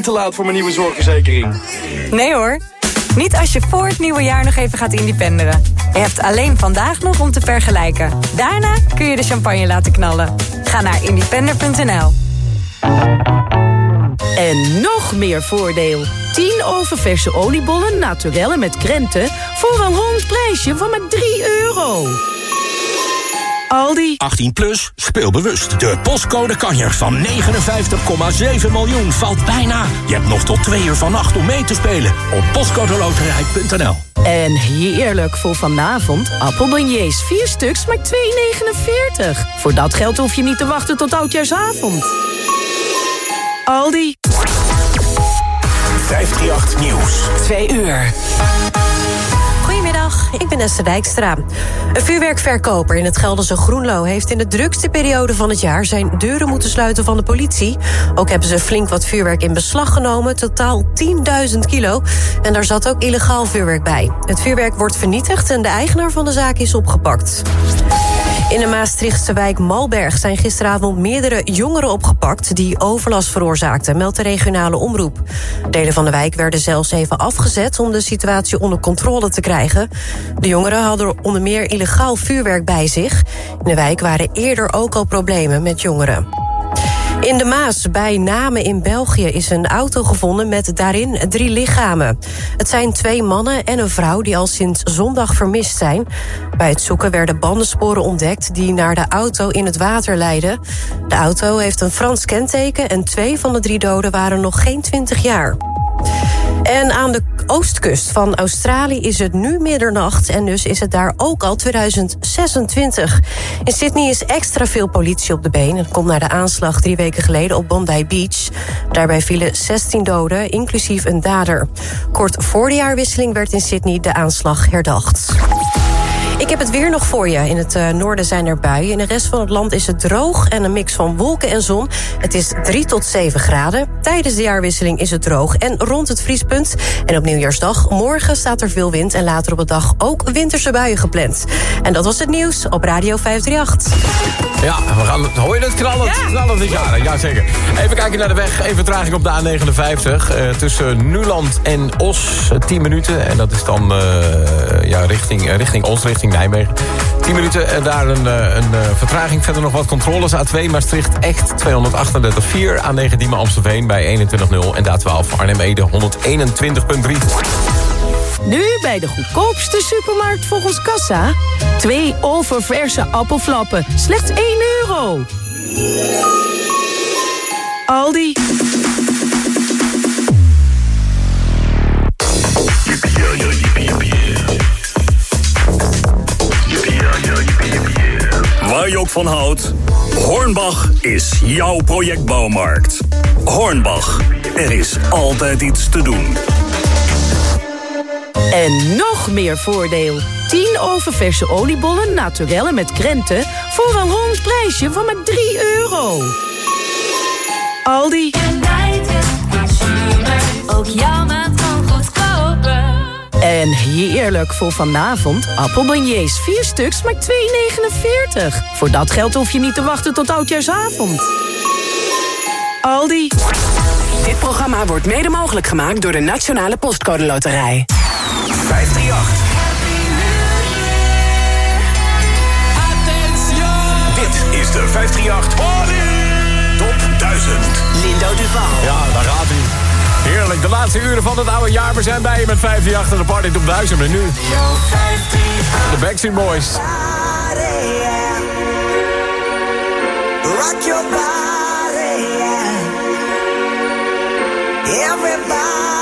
te laat voor mijn nieuwe zorgverzekering. Nee hoor. Niet als je voor het nieuwe jaar nog even gaat independeren. Je hebt alleen vandaag nog om te vergelijken. Daarna kun je de champagne laten knallen. Ga naar independer.nl. En nog meer voordeel. 10 oververse oliebollen naturellen met krenten... voor een rond prijsje van maar 3 euro. Aldi. 18 plus, speel bewust. De postcode kanjer van 59,7 miljoen valt bijna. Je hebt nog tot twee uur vannacht om mee te spelen. Op postcodeloterij.nl En heerlijk voor vanavond. Appelbeignets, 4 stuks, maar 2,49. Voor dat geld hoef je niet te wachten tot oudjaarsavond. Aldi. 538 Nieuws. 2 uur. Ik ben Esther Dijkstra. Een vuurwerkverkoper in het Gelderse Groenlo... heeft in de drukste periode van het jaar... zijn deuren moeten sluiten van de politie. Ook hebben ze flink wat vuurwerk in beslag genomen. Totaal 10.000 kilo. En daar zat ook illegaal vuurwerk bij. Het vuurwerk wordt vernietigd en de eigenaar van de zaak is opgepakt. In de Maastrichtse wijk Malberg zijn gisteravond meerdere jongeren opgepakt... die overlast veroorzaakten, meldt de regionale omroep. Delen van de wijk werden zelfs even afgezet... om de situatie onder controle te krijgen. De jongeren hadden onder meer illegaal vuurwerk bij zich. In de wijk waren eerder ook al problemen met jongeren. In de Maas, bij Namen in België, is een auto gevonden met daarin drie lichamen. Het zijn twee mannen en een vrouw die al sinds zondag vermist zijn. Bij het zoeken werden bandensporen ontdekt die naar de auto in het water leiden. De auto heeft een Frans kenteken en twee van de drie doden waren nog geen twintig jaar. En aan de oostkust van Australië is het nu middernacht... en dus is het daar ook al 2026. In Sydney is extra veel politie op de been. Het komt naar de aanslag drie weken geleden op Bondi Beach. Daarbij vielen 16 doden, inclusief een dader. Kort voor de jaarwisseling werd in Sydney de aanslag herdacht. Ik heb het weer nog voor je. In het uh, noorden zijn er buien. In de rest van het land is het droog en een mix van wolken en zon. Het is 3 tot 7 graden. Tijdens de jaarwisseling is het droog en rond het vriespunt. En op nieuwjaarsdag, morgen staat er veel wind... en later op de dag ook winterse buien gepland. En dat was het nieuws op Radio 538. Ja, we gaan, hoor je het knallend? Ja. Knallend dit jaar, ja zeker. Even kijken naar de weg. Even traging op de A59. Uh, tussen Nuland en Os, 10 minuten. En dat is dan uh, ja, richting, richting Os, richting Nijmegen. 10 minuten en daar een, een vertraging. Verder nog wat controles. A2 Maastricht echt 238,4. A9 Diemen Amstelveen bij 21.0. En de A12 Arnhem-Ede 121,3. Nu bij de goedkoopste supermarkt volgens Kassa. Twee oververse appelflappen. Slechts 1 euro. Aldi. Waar je ook van houdt, Hornbach is jouw projectbouwmarkt. Hornbach, er is altijd iets te doen. En nog meer voordeel. 10 oververse oliebollen naturellen met krenten... voor een rond prijsje van maar 3 euro. Aldi. Ook jouw maand. En heerlijk voor vanavond. Appelbeignets, 4 stuks, maar 2,49. Voor dat geld hoef je niet te wachten tot oudjaarsavond. Aldi. Dit programma wordt mede mogelijk gemaakt door de Nationale Postcode Loterij. 538. Dit is de 538 Top 1000. Lindo Duval. Ja, daar gaat hij. Heerlijk, de laatste uren van het oude jaar. We zijn bij je met 538 en de party top 1000. En nu de Backstreet Boys. Rock your body, yeah. Everybody,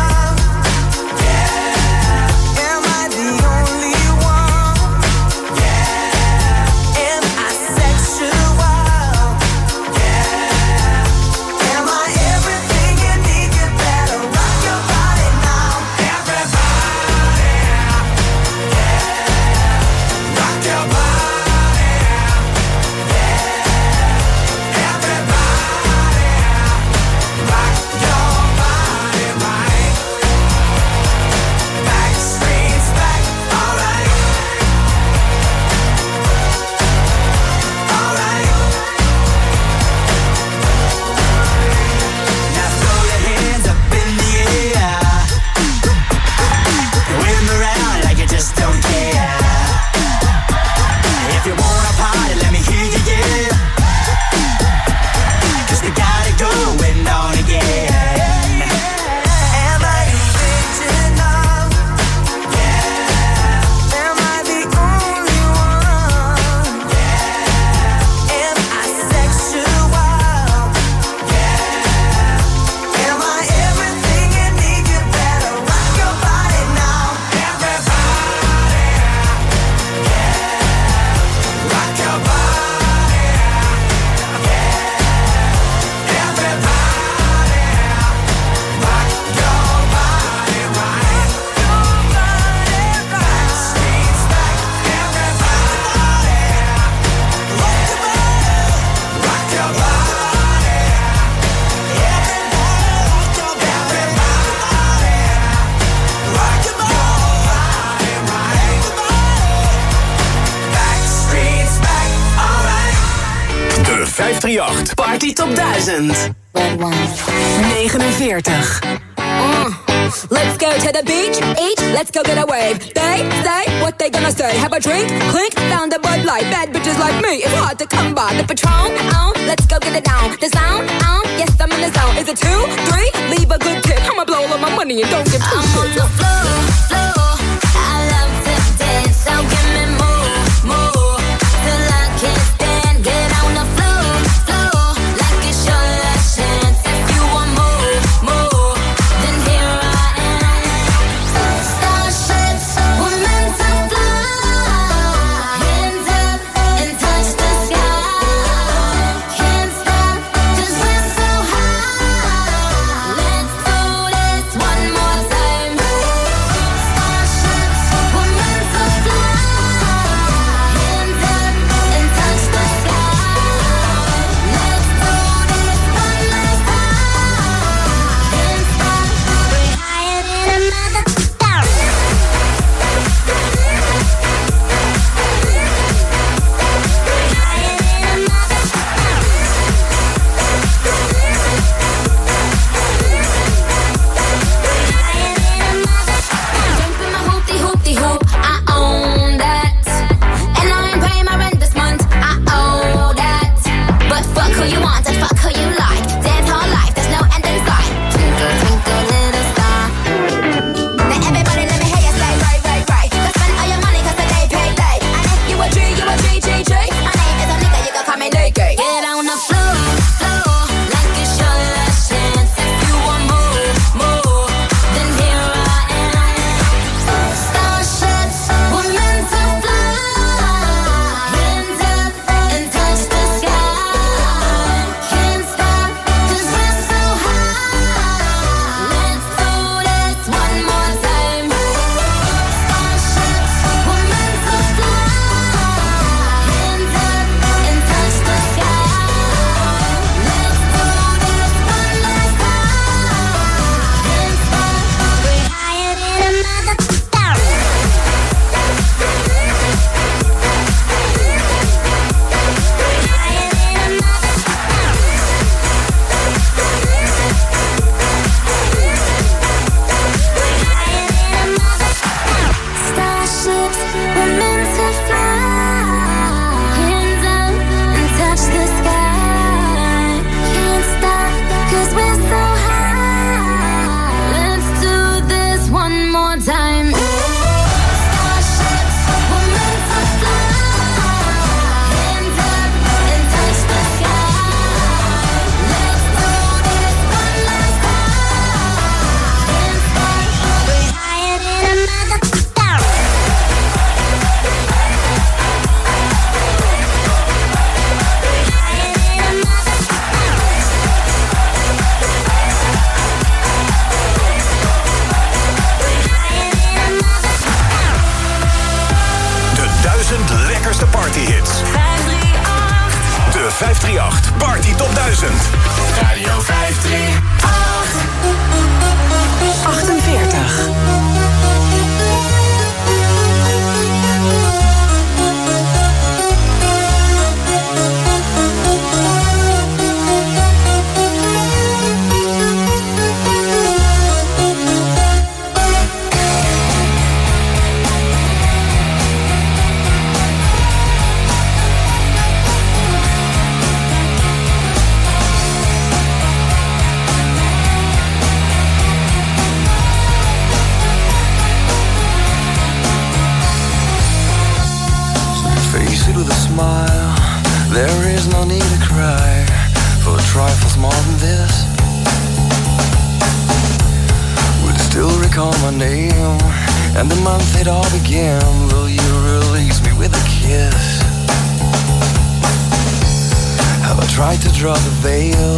tried to draw the veil.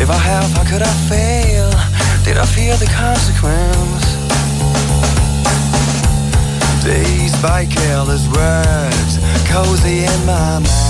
If I have, how could I fail? Did I fear the consequence? Days by careless words, cozy in my mind.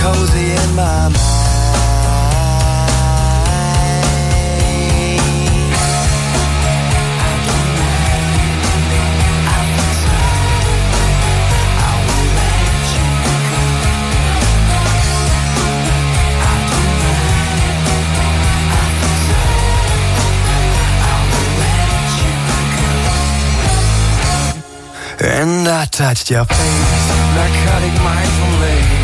cozy in my mind. And I touched your face, narcotic mindful lace, Mary Jane.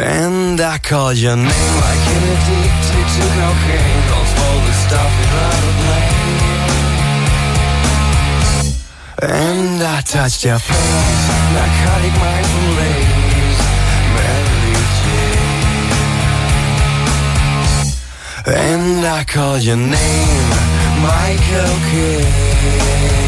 And I called your name like an addicted to cocaine. Don't swallow the stuff without a blame. And I touched your face, narcotic mindful lace, Mary Jane. And I called your name, Michael Kidd.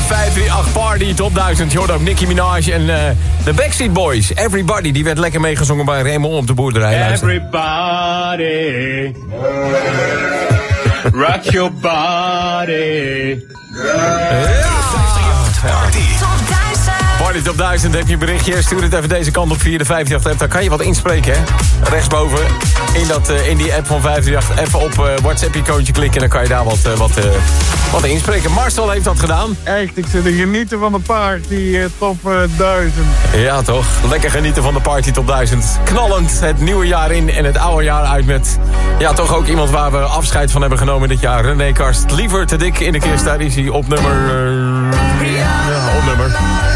538 Party Top 1000. Je hoort ook Nicki Minaj en eh, de Backstreet Boys. Everybody, die werd lekker meegezongen bij Raymond op de boerderij. Luister. Everybody. Rock your body. Party Top 1000, heb je een berichtje? Stuur het even deze kant op via de 538 app. Dan kan je wat inspreken, hè? Rechtsboven in, dat, eh, in die app van 538. Even op eh, WhatsApp-icoontje klikken en dan kan je daar wat, eh, wat, wat inspreken. Marcel heeft dat gedaan. Echt, ik zit te genieten van de party top eh, 1000. Ja, toch? Lekker genieten van de Party Top 1000. Knallend het nieuwe jaar in en het oude jaar uit met... Ja, toch ook iemand waar we afscheid van hebben genomen dit jaar. René Karst. Liever te dik in de kist. Daar is hij op nummer... ja, op nummer.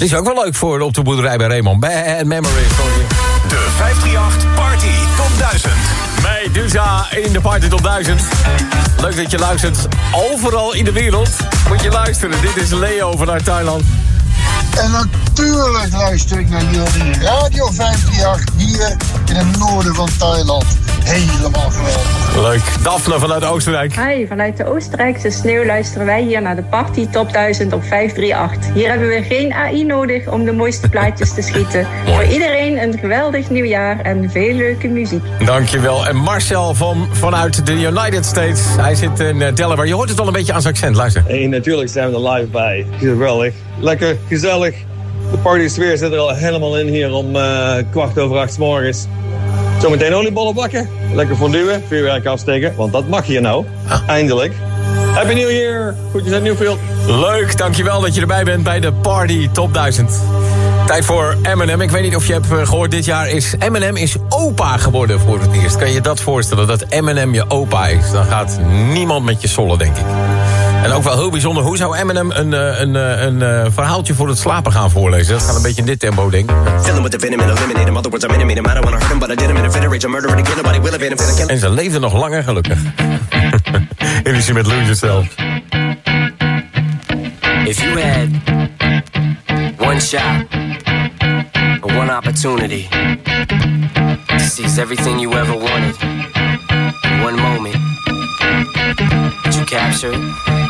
Is ook wel leuk voor op de boerderij bij Raymond. Bad memories. sorry. De 538 Party Top 1000. Bij Duza in de Party Top 1000. Leuk dat je luistert. Overal in de wereld moet je luisteren. Dit is Leo vanuit Thailand. En natuurlijk luister ik naar jullie Radio 538 hier in het noorden van Thailand. Helemaal geweldig. Leuk. Daphne vanuit Oostenrijk. Hi, vanuit de Oostenrijkse sneeuw luisteren wij hier naar de Party Top 1000 op 538. Hier hebben we geen AI nodig om de mooiste plaatjes te schieten. Voor iedereen een geweldig nieuwjaar en veel leuke muziek. Dankjewel. En Marcel van, vanuit de United States. Hij zit in eh, Delaware. Je hoort het al een beetje aan zijn accent. Luister. Hey, natuurlijk zijn we er live bij. Geweldig. Lekker, gezellig. De party sfeer zit er al helemaal in hier om eh, kwart over acht 's morgens. Zometeen oliebollen bakken. Lekker fonduwen, vuurwerk afsteken. Want dat mag hier nou. Eindelijk. Happy New Year. Goedjes uit Newfield. Leuk, dankjewel dat je erbij bent bij de Party Top 1000. Tijd voor Eminem. Ik weet niet of je hebt eh, gehoord, dit jaar is Eminem is opa geworden voor het eerst. Kan je je dat voorstellen, dat Eminem je opa is? Dan gaat niemand met je sollen, denk ik. En ook wel heel bijzonder, hoe zou Eminem een, eh, een, eh, een, eh, een verhaaltje voor het slapen gaan voorlezen? Dat gaat een beetje in dit tempo, denk. En ze leefde nog langer, gelukkig. Illusie met Lose Yourself. If you had one shot, or one opportunity to seize everything you ever wanted in one moment, you captured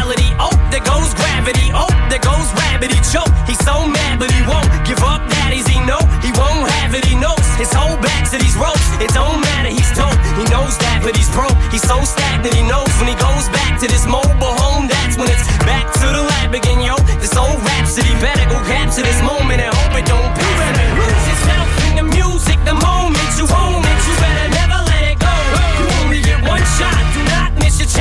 There goes gravity. Oh, there goes rabbit. He choke. He's so mad, but he won't give up. Daddies, he know he won't have it. He knows his whole back to these ropes. It don't matter. He's dope. He knows that, but he's broke. He's so stagnant. He knows when he goes back to this mobile home. That's when it's back to the lab again, yo. This old rhapsody better go capture this moment and hope it don't pass.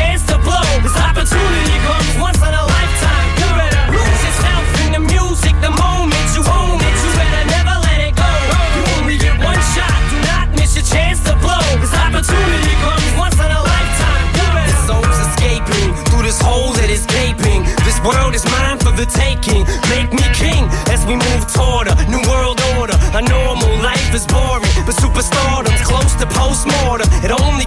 Chance to blow. This opportunity comes once in a lifetime. You better lose yourself in the music, the moment you own it. You better never let it go. You only get one shot. Do not miss your chance to blow. This opportunity comes once in a lifetime. This soul's escaping through this hole that is gaping. This world is mine for the taking. Make me king as we move toward a new world order. A normal life is boring, but superstardom's close to postmortem. It only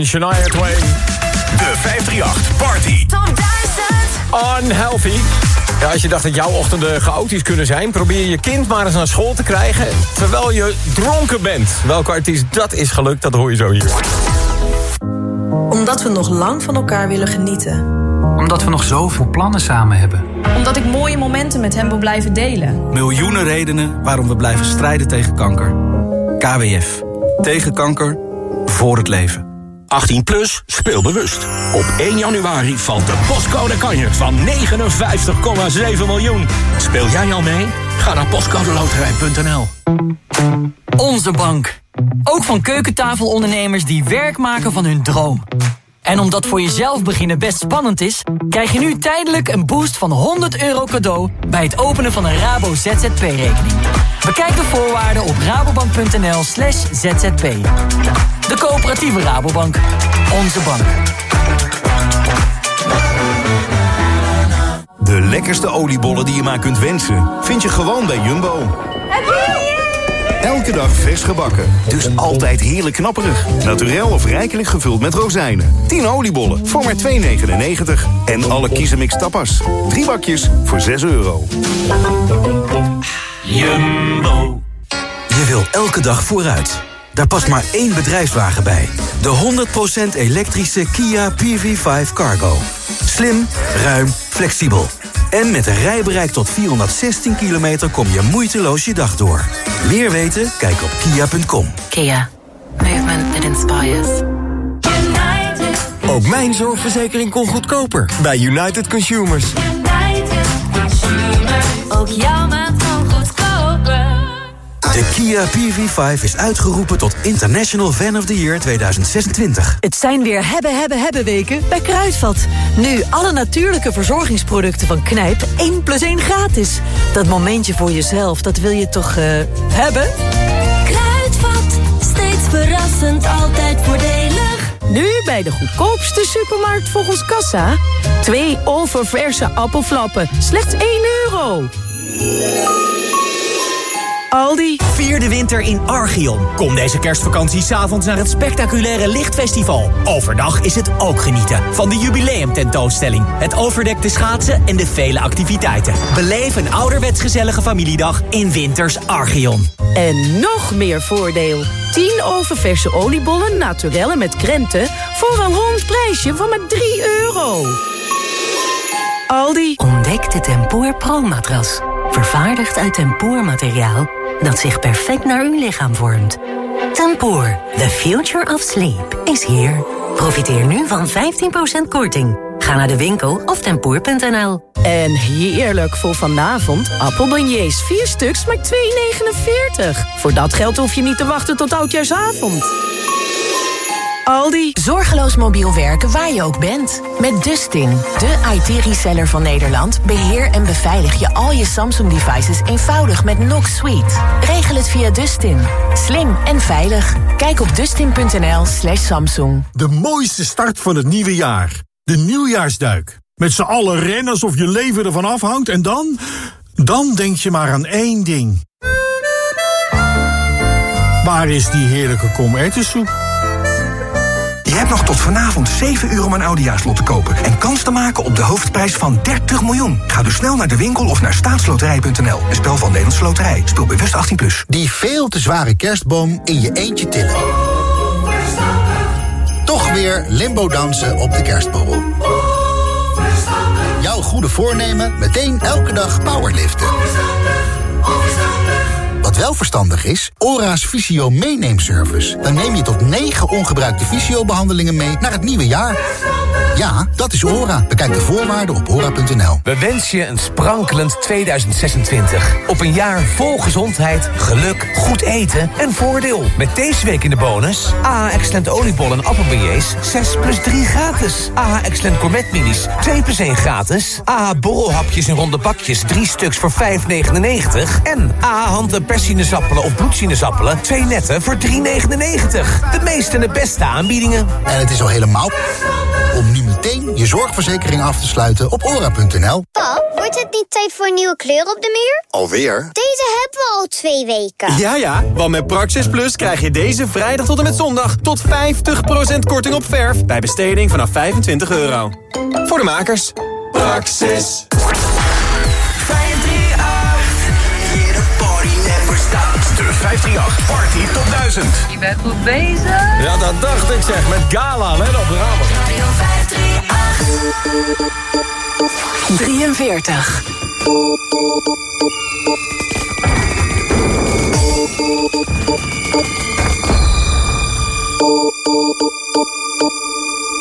en Shania Twain. De 538 Party. Top 1000. Unhealthy. Ja, als je dacht dat jouw ochtenden chaotisch kunnen zijn... probeer je kind maar eens naar school te krijgen... terwijl je dronken bent. Welke artiest dat is gelukt, dat hoor je zo hier. Omdat we nog lang van elkaar willen genieten. Omdat we nog zoveel plannen samen hebben. Omdat ik mooie momenten met hem wil blijven delen. Miljoenen redenen waarom we blijven strijden tegen kanker. KWF. Tegen kanker. Voor het leven. 18 plus, speel bewust. Op 1 januari valt de postcode van 59,7 miljoen. Speel jij al mee? Ga naar postcodeloterij.nl. Onze bank. Ook van keukentafelondernemers die werk maken van hun droom. En omdat voor jezelf beginnen best spannend is... krijg je nu tijdelijk een boost van 100 euro cadeau... bij het openen van een Rabo ZZP-rekening. Bekijk de voorwaarden op rabobank.nl slash zzp. De coöperatieve Rabobank. Onze bank. De lekkerste oliebollen die je maar kunt wensen... vind je gewoon bij Jumbo. Elke dag vers gebakken, dus altijd heerlijk knapperig. Naturel of rijkelijk gevuld met rozijnen. 10 oliebollen voor maar 2,99. En alle kiezenmix tapas. Drie bakjes voor 6 euro. Jumbo. Je wil elke dag vooruit. Daar past maar één bedrijfswagen bij. De 100% elektrische Kia PV5 Cargo. Slim, ruim, flexibel. En met een rijbereik tot 416 kilometer kom je moeiteloos je dag door. Meer weten? Kijk op kia.com. Kia. Movement that inspires. Ook mijn zorgverzekering kon goedkoper bij United Consumers. Ook jouw maand kan goedkoper. De Kia PV5 is uitgeroepen tot International Fan of the Year 2026. Het zijn weer hebben, hebben, hebben weken bij Kruidvat. Nu alle natuurlijke verzorgingsproducten van Knijp 1 plus 1 gratis. Dat momentje voor jezelf, dat wil je toch eh, hebben? Kruidvat, steeds verrassend, altijd voordelig. Nu bij de goedkoopste supermarkt volgens Kassa. Twee oververse appelflappen, slechts 1 euro. Aldi. Vier de winter in Archeon. Kom deze kerstvakantie s'avonds naar het spectaculaire Lichtfestival. Overdag is het ook genieten van de jubileumtentoonstelling, het overdekte schaatsen en de vele activiteiten. Beleef een ouderwets gezellige familiedag in Winters Archeon. En nog meer voordeel. 10 oververse oliebollen naturellen met krenten... voor een rond prijsje van maar 3 euro. Aldi. Ontdek de Tempoor Pro-matras. Vervaardigd uit tempoormateriaal dat zich perfect naar uw lichaam vormt. Tempoor, the future of sleep, is here. Profiteer nu van 15% korting. Ga naar de winkel of tempoor.nl. En heerlijk voor vanavond. Appelbeignets, 4 stuks, maar 2,49. Voor dat geld hoef je niet te wachten tot oudjaarsavond. Aldi. Zorgeloos mobiel werken waar je ook bent. Met Dustin, de IT-reseller van Nederland... beheer en beveilig je al je Samsung-devices eenvoudig met Knox Suite. Regel het via Dustin. Slim en veilig. Kijk op dustin.nl slash Samsung. De mooiste start van het nieuwe jaar. De nieuwjaarsduik. Met z'n allen rennen alsof je leven ervan afhangt en dan... Dan denk je maar aan één ding. Waar is die heerlijke kom-erwtensoep? Je hebt nog tot vanavond 7 uur om een oudejaarslot te kopen... en kans te maken op de hoofdprijs van 30 miljoen. Ga dus snel naar de winkel of naar staatsloterij.nl. Een spel van Nederlandse Loterij. Speel bewust 18+. Plus. Die veel te zware kerstboom in je eentje tillen. Toch weer limbo dansen op de kerstboom. Jouw goede voornemen meteen elke dag powerliften. Wat wel verstandig is, ORA's Visio meeneemservice. Dan neem je tot 9 ongebruikte visio-behandelingen mee naar het nieuwe jaar. Ja, dat is ORA. Bekijk de voorwaarden op ora.nl. We wensen je een sprankelend 2026. Op een jaar vol gezondheid, geluk, goed eten en voordeel. Met deze week in de bonus... AH Excellent oliebol en appelbeignets 6 plus 3 gratis. AH Excellent Gourmet Minis 2 plus 1 gratis. AH borrelhapjes in ronde bakjes 3 stuks voor 5,99. En AH hand- en perssinezappelen of bloedsinezappelen 2 netten voor 3,99. De meeste en de beste aanbiedingen. En het is al helemaal om nu meteen je zorgverzekering af te sluiten op ora.nl. Pap, wordt het niet tijd voor een nieuwe kleur op de muur? Alweer? Deze hebben we al twee weken. Ja, ja, want met Praxis Plus krijg je deze vrijdag tot en met zondag... tot 50% korting op verf bij besteding vanaf 25 euro. Voor de makers. Praxis. De 538 Party tot 1000. Je bent goed bezig. Ja, dat dacht ik zeg. Met Gala, let op, ramen. Radio 538. 43.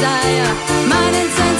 desire, mine and sense.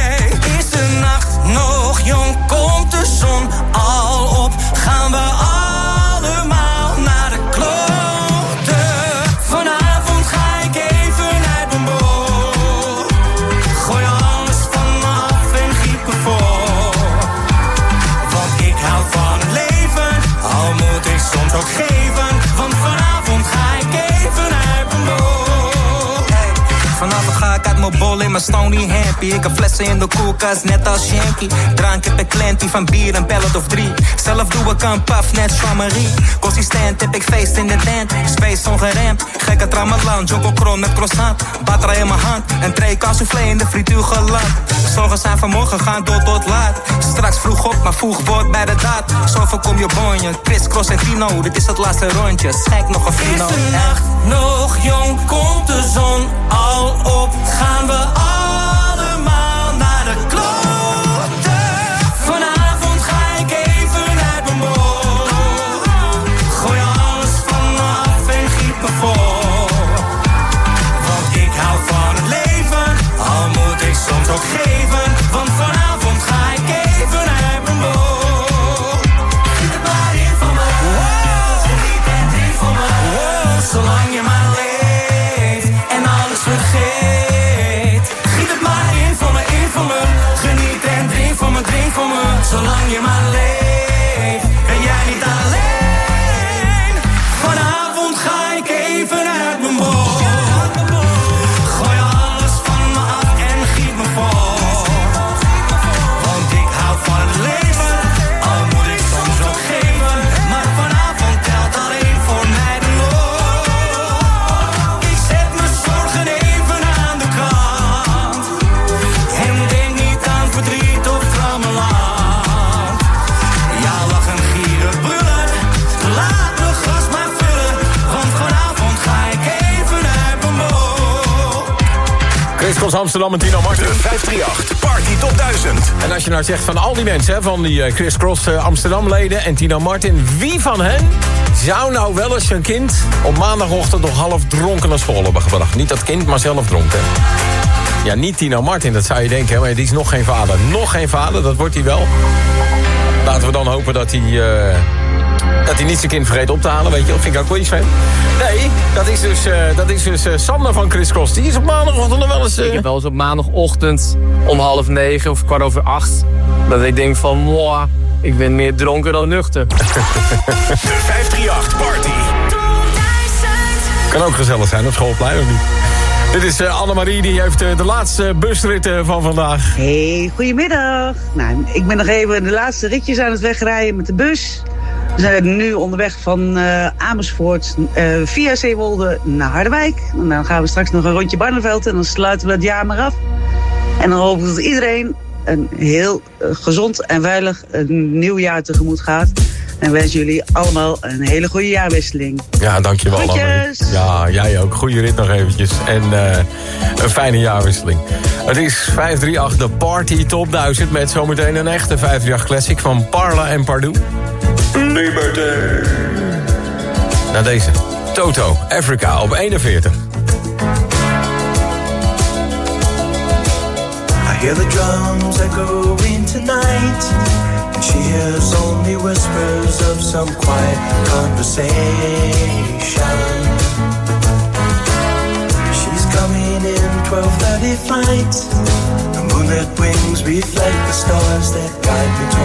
Mijn happy. Ik heb flessen in de koelkast, net als Yankee. Drank heb ik klantie van bier, een pellet of drie. Zelf doe ik een puff, net Jean-Marie. Consistent heb ik feest in de tent. Space ongeremd, gekke tramalan. Joko kron met croissant. Batterij in mijn hand, een tray soufflé in de frituur geland. Zorgen zijn vanmorgen gaan door tot laat. Straks vroeg op, maar vroeg wordt bij de daad. Zo voorkom je bonje, Chris, Cross en Tino. Dit is het laatste rondje, schijk nog een fino. Is nacht nog jong, komt de zon al op, gaan we allemaal Amsterdam en Tino Martin. 538 Party Top 1000. En als je nou zegt van al die mensen, van die eh, Chris Cross eh, Amsterdam-leden en Tino Martin... wie van hen zou nou wel eens zijn kind op maandagochtend nog half dronken naar school hebben gebracht? Niet dat kind, maar zelf dronken. Ja, niet Tino Martin, dat zou je denken, maar die is nog geen vader. Nog geen vader, dat wordt hij wel. Laten we dan hopen dat hij... eh, dat hij niet zijn kind vergeet op te halen, weet je. Dat vind ik ook wel iets van. Nee, dat is dus, eh, dat is dus eh, Sander van Chris Cross. Die is op maandagochtend nog wel eens... eh, Ik heb wel eens op maandagochtend om half negen of kwart over acht... dat ik denk van, moa, ik ben meer dronken dan nuchter. De 538 Party. Kan ook gezellig zijn op schoolplein, of niet? Dit is uh, Annemarie, die heeft eh, de laatste busrit eh, van vandaag. Hey, goedemiddag. Nou, ik ben nog even de laatste ritjes aan het wegrijden met de bus. We zijn nu onderweg van eh, Amersfoort eh, via Zeewolde naar Harderwijk. En dan gaan we straks nog een rondje Barneveld en dan sluiten we het jaar maar af. En dan hopen we dat iedereen een heel eh, gezond en veilig nieuw jaar tegemoet gaat. En wens jullie allemaal een hele goede jaarwisseling. Ja, dankjewel Groetjes. Ja, jij ook. Goeie rit nog eventjes. En een fijne jaarwisseling. Het is 538 de Party Top 1000 met zometeen een echte 538 Classic van Parla en Pardoe. Liberty. Nou deze. Toto, Africa op 41. I hear the drums echoing tonight, and she hears only whispers of some quiet conversation. She's coming in 12:30 flight. The moonlit wings reflect the stars that guide me towards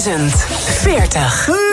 2040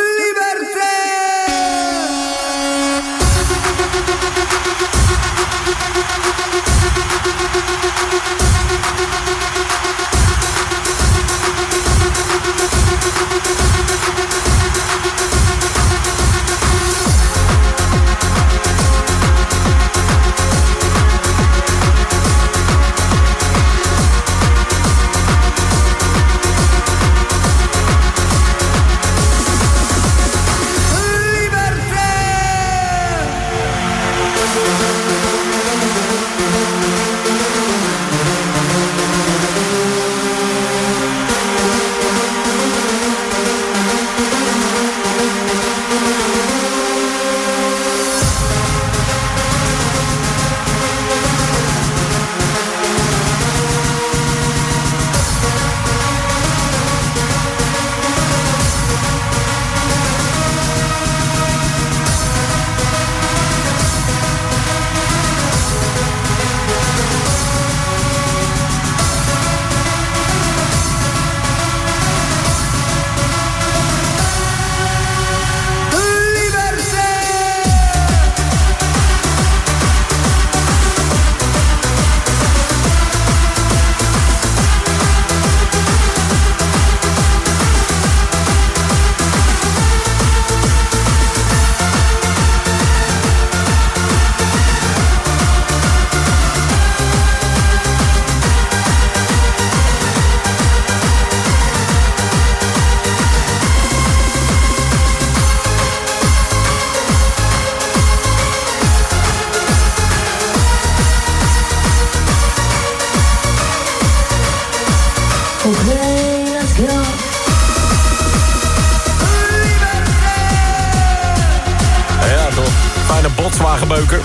Fijne botswagenbeuker.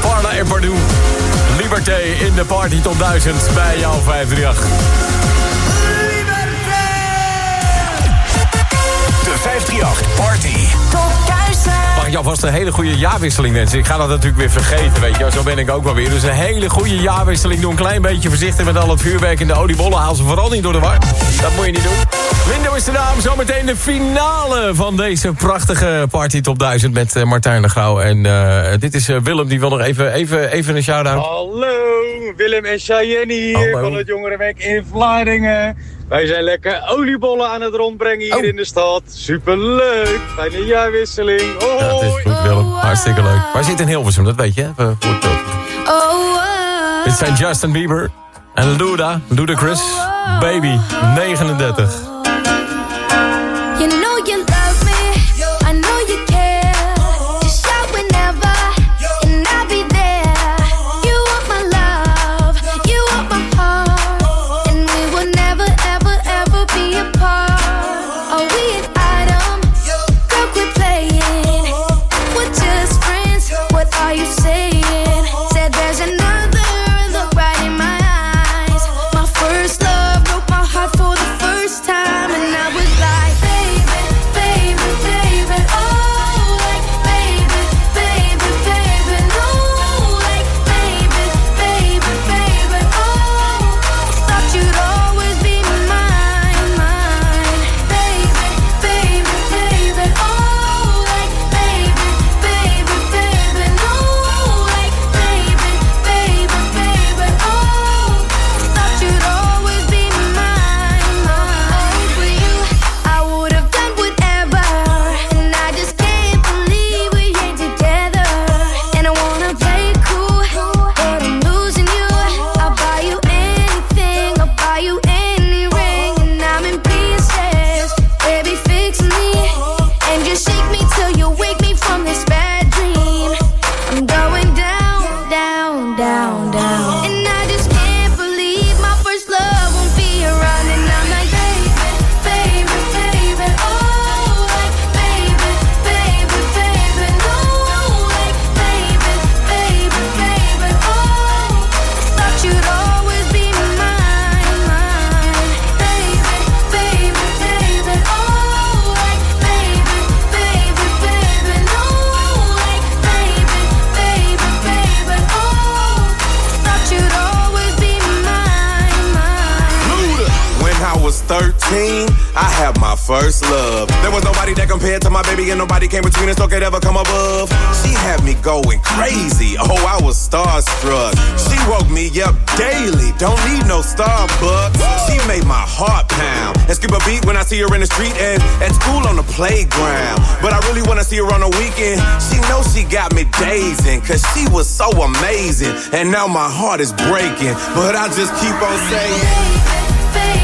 Parla en Pardoe. Liberté in de Party Top 1000 bij jouw 538. De 538 Party. Top 1000. Mag ik jou vast een hele goede jaarwisseling wensen? Ik ga dat natuurlijk weer vergeten, weet je. Zo ben ik ook wel weer. Dus een hele goede jaarwisseling. Doe een klein beetje voorzichtig met al het vuurwerk en de oliebollen. Haal ze vooral niet door de war. Dat moet je niet doen. Window is de naam. Zometeen de finale van deze prachtige Party Top 1000 met eh, Martijn de Grauw. En eh, dit is eh, Willem, die wil nog even, even, even een shout-out. Hallo, Willem en Cheyenne hier Hallo. van het Jongerenwerk in Vlaardingen. Wij zijn lekker oliebollen aan het rondbrengen hier in de stad. Superleuk, fijne jaarwisseling. Hoi. Ja, het is goed, Willem. Hartstikke leuk. Waar zit in Hilversum? Dat weet je, hè? We- voor het beeld. Dit zijn Justin Bieber en Luda, Ludacris, Baby, 39. and now my heart is breaking. But I just keep on saying.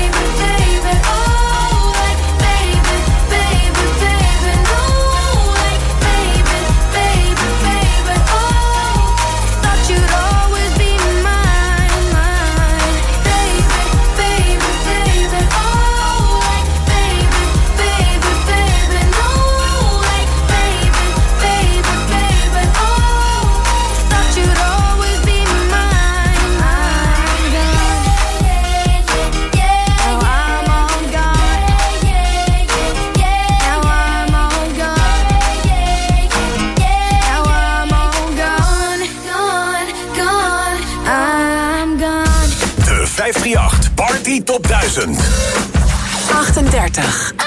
38.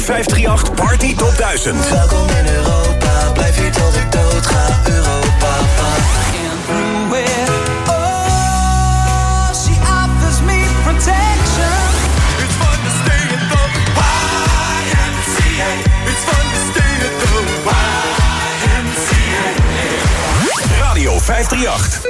538 Party Top 1000. Welkom in Europa, blijf hier tot ik dood ga. Europa, Oh, she offers me protection. It's fun to stay at the YMCA. It's fun to stay at the YMCA. Radio 538.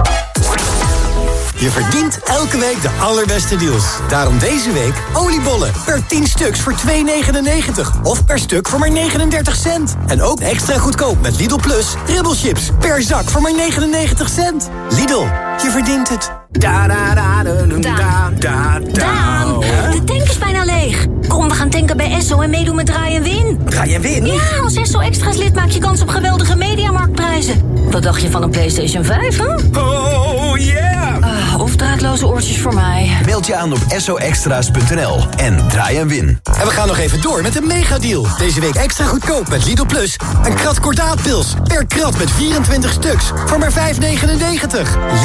Je verdient elke week de allerbeste deals. Daarom deze week oliebollen per 10 stuks voor 2,99. Of per stuk voor maar 39 cent. En ook extra goedkoop met Lidl Plus ribbelchips per zak voor maar 99 cent. Lidl, je verdient het. Da, da, da, da, da, da, Daan, de tank is bijna leeg. Kom, we gaan tanken bij Esso en meedoen met Draai en Win. Draai en Win? Ja, als Esso Extra's lid maak je kans op geweldige mediamarktprijzen. Wat dacht je van een PlayStation 5, hè? Oh, yeah! Of draadloze oortjes voor mij. Meld je aan op soextra's.nl en draai en win. En we gaan nog even door met een megadeal. Deze week extra goedkoop met Lidl Plus. Een krat kordaatpils per krat met 24 stuks voor maar 5,99.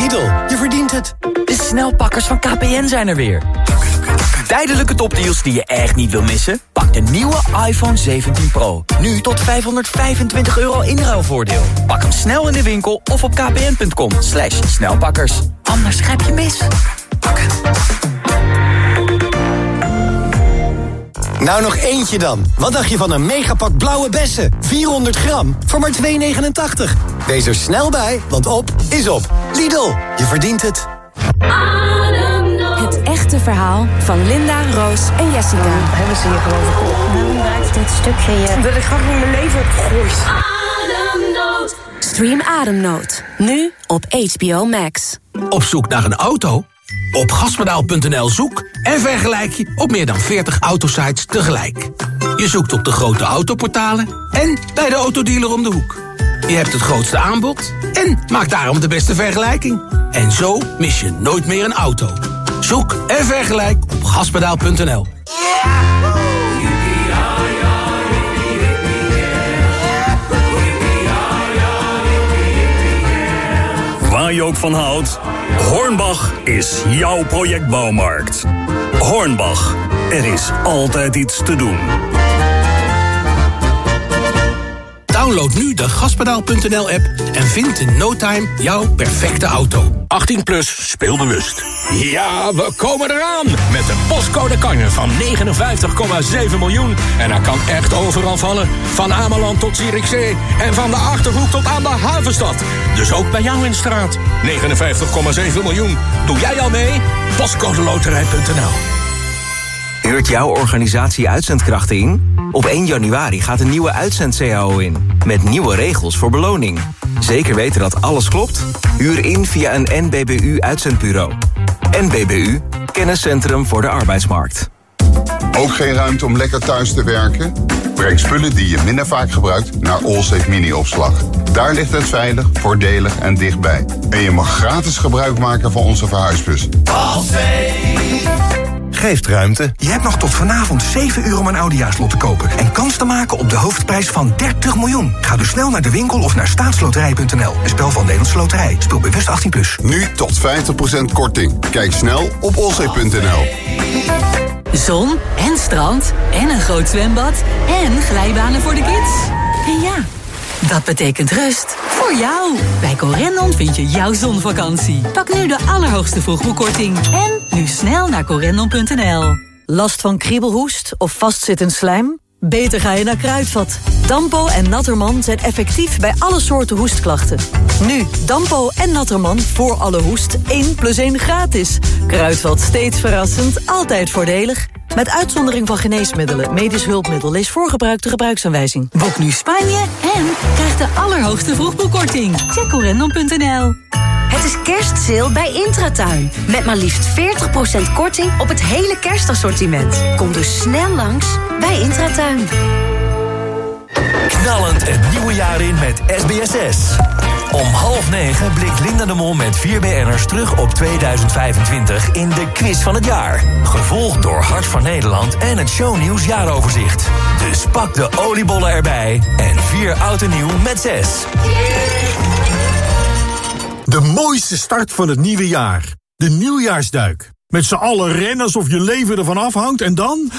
Lidl, je verdient het. De snelpakkers van KPN zijn er weer. Tijdelijke topdeals die je echt niet wil missen? Pak de nieuwe iPhone 17 Pro. Nu tot 525 euro inruilvoordeel. Pak hem snel in de winkel of op kpn.com. Slash snelpakkers. Anders grijp je mis. Nou nog eentje dan. Wat dacht je van een megapak blauwe bessen? 400 gram voor maar 2,89. Wees er snel bij, want op is op. Lidl, je verdient het. Het echte verhaal van Linda, Roos en Jessica. hebben ze hier gewoon verkocht. Waarom raakt dit stukje je... Dat ik gewoon in mijn leven heb gegooid. Stream Ademnood. Nu op HBO Max. Op zoek naar een auto? Op gaspedaal.nl zoek en vergelijk je op meer dan 40 autosites tegelijk. Je zoekt op de grote autoportalen en bij de autodealer om de hoek. Je hebt het grootste aanbod en maakt daarom de beste vergelijking. En zo mis je nooit meer een auto. Zoek en vergelijk op gaspedaal.nl. Waar je ook van houdt, Hornbach is jouw projectbouwmarkt. Hornbach, er is altijd iets te doen. Download nu de gaspedaal.nl app en vind in no time jouw perfecte auto. 18 plus, speelbewust. Ja, we komen eraan met de postcode kanjer van 59,7 miljoen. En hij kan echt overal vallen. Van Ameland tot Zierikzee en van de Achterhoek tot aan de Havenstad. Dus ook bij jou in de straat. 59,7 miljoen. Doe jij al mee? Postcodeloterij.nl Huurt jouw organisatie uitzendkrachten in? Op 1 januari gaat een nieuwe uitzend-CAO in. Met nieuwe regels voor beloning. Zeker weten dat alles klopt? Huur in via een NBBU-uitzendbureau. NBBU, kenniscentrum voor de arbeidsmarkt. Ook geen ruimte om lekker thuis te werken? Breng spullen die je minder vaak gebruikt naar Allsafe Mini-opslag. Daar ligt het veilig, voordelig en dichtbij. En je mag gratis gebruik maken van onze verhuisbus. Geeft ruimte. Je hebt nog tot vanavond 7 uur om een oudejaarslot te kopen... en kans te maken op de hoofdprijs van 30 miljoen. Ga dus snel naar de winkel of naar staatsloterij.nl. Een spel van Nederlandse Loterij. Speel bewust 18+. Plus. Nu tot 50% korting. Kijk snel op olzee.nl. Zon en strand en een groot zwembad en glijbanen voor de kids. En ja, dat betekent rust voor jou. Bij Corendon vind je jouw zonvakantie. Pak nu de allerhoogste vroegboekkorting. En nu snel naar corendon.nl. Last van kriebelhoest of vastzittend slijm? Beter ga je naar Kruidvat. Dampo en Natterman zijn effectief bij alle soorten hoestklachten. Nu, Dampo en Natterman voor alle hoest 1 plus 1 gratis. Kruidvat steeds verrassend, altijd voordelig. Met uitzondering van geneesmiddelen, medisch hulpmiddel... lees voorgebruikte gebruiksaanwijzing. Boek nu Spanje en krijg de allerhoogste vroegboekkorting. Check. Is kerstsale bij Intratuin. Met maar liefst 40% korting op het hele kerstassortiment. Kom dus snel langs bij Intratuin. Knallend het nieuwe jaar in met SBSS. Om half negen blikt Linda de Mol met vier BN'ers terug op 2025 in de quiz van het jaar. Gevolgd door Hart van Nederland en het shownieuws jaaroverzicht. Dus pak de oliebollen erbij en vier oud en nieuw met zes. De mooiste start van het nieuwe jaar. De nieuwjaarsduik. Met z'n allen rennen alsof je leven ervan afhangt en dan...